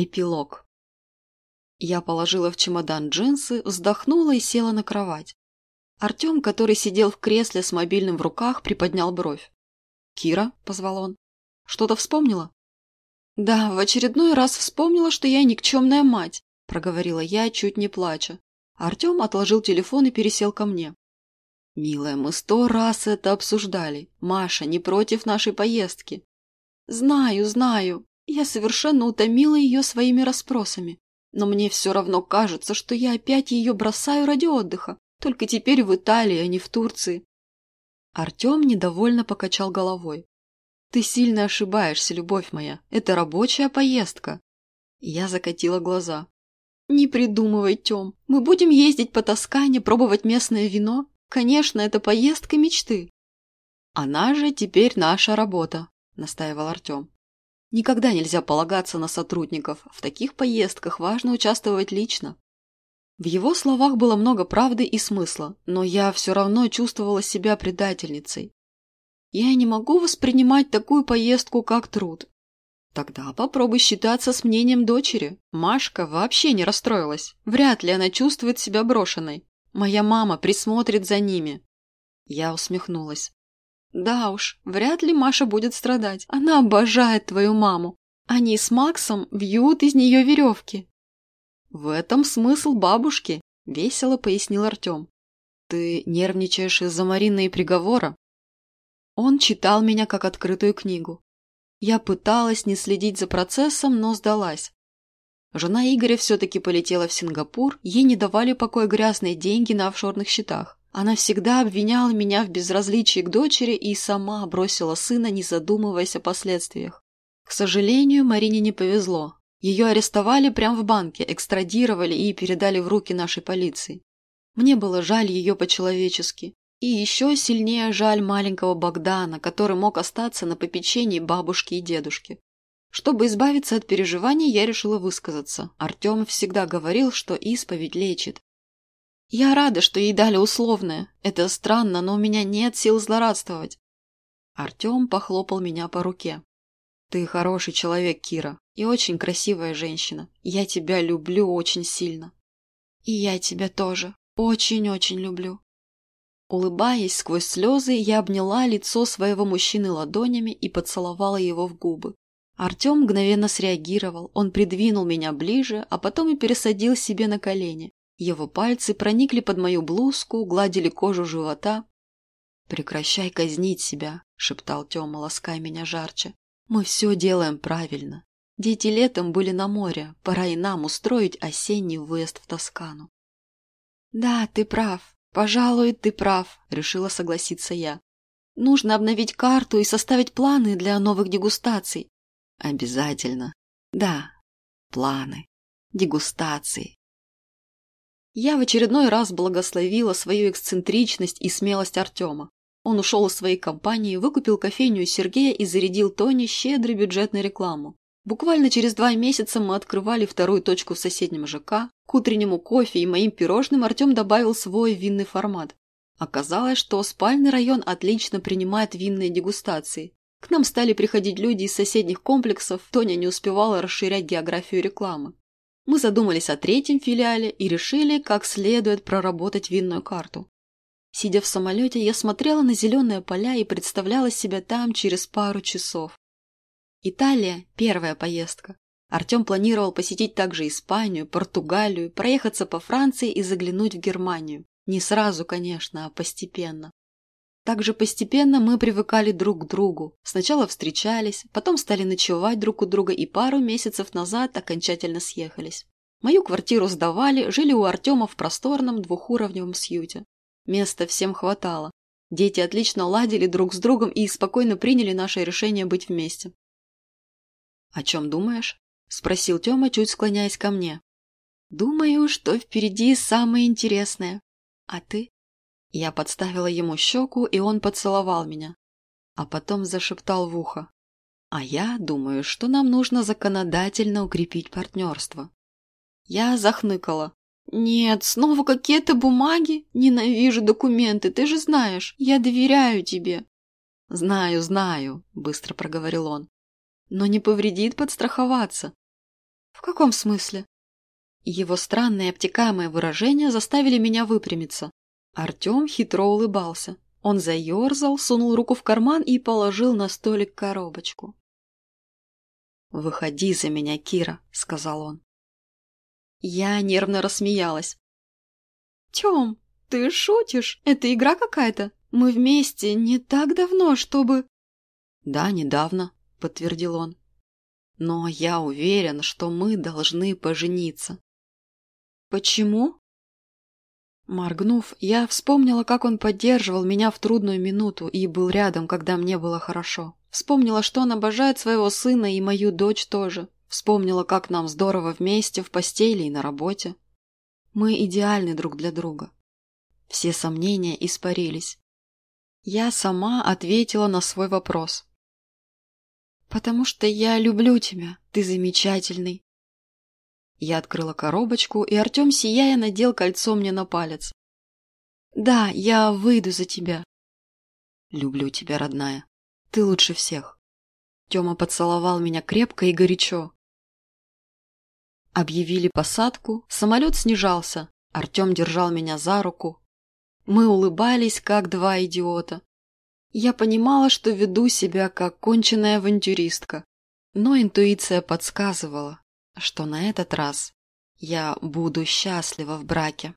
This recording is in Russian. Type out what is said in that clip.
Эпилог. Я положила в чемодан джинсы, вздохнула и села на кровать. Артем, который сидел в кресле с мобильным в руках, приподнял бровь. «Кира?» – позвал он. «Что-то вспомнила?» «Да, в очередной раз вспомнила, что я никчемная мать», – проговорила я, чуть не плача. Артем отложил телефон и пересел ко мне. «Милая, мы сто раз это обсуждали. Маша не против нашей поездки». «Знаю, знаю», я совершенно утомила ее своими расспросами. Но мне все равно кажется, что я опять ее бросаю ради отдыха, только теперь в Италии, а не в Турции. Артем недовольно покачал головой. «Ты сильно ошибаешься, любовь моя. Это рабочая поездка». Я закатила глаза. «Не придумывай, Тем. Мы будем ездить по Тоскане, пробовать местное вино. Конечно, это поездка мечты». «Она же теперь наша работа», — настаивал Артем. Никогда нельзя полагаться на сотрудников. В таких поездках важно участвовать лично. В его словах было много правды и смысла, но я все равно чувствовала себя предательницей. Я не могу воспринимать такую поездку как труд. Тогда попробуй считаться с мнением дочери. Машка вообще не расстроилась. Вряд ли она чувствует себя брошенной. Моя мама присмотрит за ними. Я усмехнулась. Да уж, вряд ли Маша будет страдать. Она обожает твою маму. Они с Максом вьют из нее веревки. В этом смысл бабушки, весело пояснил Артем. Ты нервничаешь из-за Марины и приговора? Он читал меня как открытую книгу. Я пыталась не следить за процессом, но сдалась. Жена Игоря все-таки полетела в Сингапур, ей не давали покоя грязные деньги на офшорных счетах. Она всегда обвиняла меня в безразличии к дочери и сама бросила сына, не задумываясь о последствиях. К сожалению, Марине не повезло. Ее арестовали прямо в банке, экстрадировали и передали в руки нашей полиции. Мне было жаль ее по-человечески. И еще сильнее жаль маленького Богдана, который мог остаться на попечении бабушки и дедушки. Чтобы избавиться от переживаний, я решила высказаться. Артем всегда говорил, что исповедь лечит. Я рада, что ей дали условное. Это странно, но у меня нет сил злорадствовать. Артем похлопал меня по руке. Ты хороший человек, Кира, и очень красивая женщина. Я тебя люблю очень сильно. И я тебя тоже. Очень-очень люблю. Улыбаясь сквозь слезы, я обняла лицо своего мужчины ладонями и поцеловала его в губы. Артем мгновенно среагировал, он придвинул меня ближе, а потом и пересадил себе на колени. Его пальцы проникли под мою блузку, гладили кожу живота. «Прекращай казнить себя», — шептал Тёма, лаская меня жарче. «Мы все делаем правильно. Дети летом были на море, пора и нам устроить осенний выезд в Тоскану». «Да, ты прав. Пожалуй, ты прав», — решила согласиться я. «Нужно обновить карту и составить планы для новых дегустаций». «Обязательно. Да, планы, дегустации, я в очередной раз благословила свою эксцентричность и смелость Артема. Он ушел из своей компании, выкупил кофейню Сергея и зарядил Тони щедрой бюджетной рекламу. Буквально через два месяца мы открывали вторую точку в соседнем ЖК. К утреннему кофе и моим пирожным Артем добавил свой винный формат. Оказалось, что спальный район отлично принимает винные дегустации. К нам стали приходить люди из соседних комплексов, Тоня не успевала расширять географию рекламы. Мы задумались о третьем филиале и решили, как следует проработать винную карту. Сидя в самолете, я смотрела на зеленые поля и представляла себя там через пару часов. Италия – первая поездка. Артем планировал посетить также Испанию, Португалию, проехаться по Франции и заглянуть в Германию. Не сразу, конечно, а постепенно. Также постепенно мы привыкали друг к другу. Сначала встречались, потом стали ночевать друг у друга и пару месяцев назад окончательно съехались. Мою квартиру сдавали, жили у Артема в просторном двухуровневом сьюте. Места всем хватало. Дети отлично ладили друг с другом и спокойно приняли наше решение быть вместе. «О чем думаешь?» – спросил Тёма, чуть склоняясь ко мне. «Думаю, что впереди самое интересное. А ты?» Я подставила ему щеку, и он поцеловал меня. А потом зашептал в ухо. А я думаю, что нам нужно законодательно укрепить партнерство. Я захныкала. «Нет, снова какие-то бумаги? Ненавижу документы, ты же знаешь, я доверяю тебе». «Знаю, знаю», — быстро проговорил он. «Но не повредит подстраховаться». В каком смысле? Его странные обтекаемые выражения заставили меня выпрямиться. Артем хитро улыбался. Он заерзал, сунул руку в карман и положил на столик коробочку. «Выходи за меня, Кира», — сказал он. Я нервно рассмеялась. «Тем, ты шутишь? Это игра какая-то? Мы вместе не так давно, чтобы...» «Да, недавно», — подтвердил он. «Но я уверен, что мы должны пожениться». «Почему?» Моргнув, я вспомнила, как он поддерживал меня в трудную минуту и был рядом, когда мне было хорошо. Вспомнила, что он обожает своего сына и мою дочь тоже. Вспомнила, как нам здорово вместе в постели и на работе. Мы идеальны друг для друга. Все сомнения испарились. Я сама ответила на свой вопрос. «Потому что я люблю тебя, ты замечательный». Я открыла коробочку, и Артем, сияя, надел кольцо мне на палец. «Да, я выйду за тебя». «Люблю тебя, родная. Ты лучше всех». Тёма поцеловал меня крепко и горячо. Объявили посадку, самолет снижался. Артем держал меня за руку. Мы улыбались, как два идиота. Я понимала, что веду себя, как конченая авантюристка. Но интуиция подсказывала, что на этот раз я буду счастлива в браке.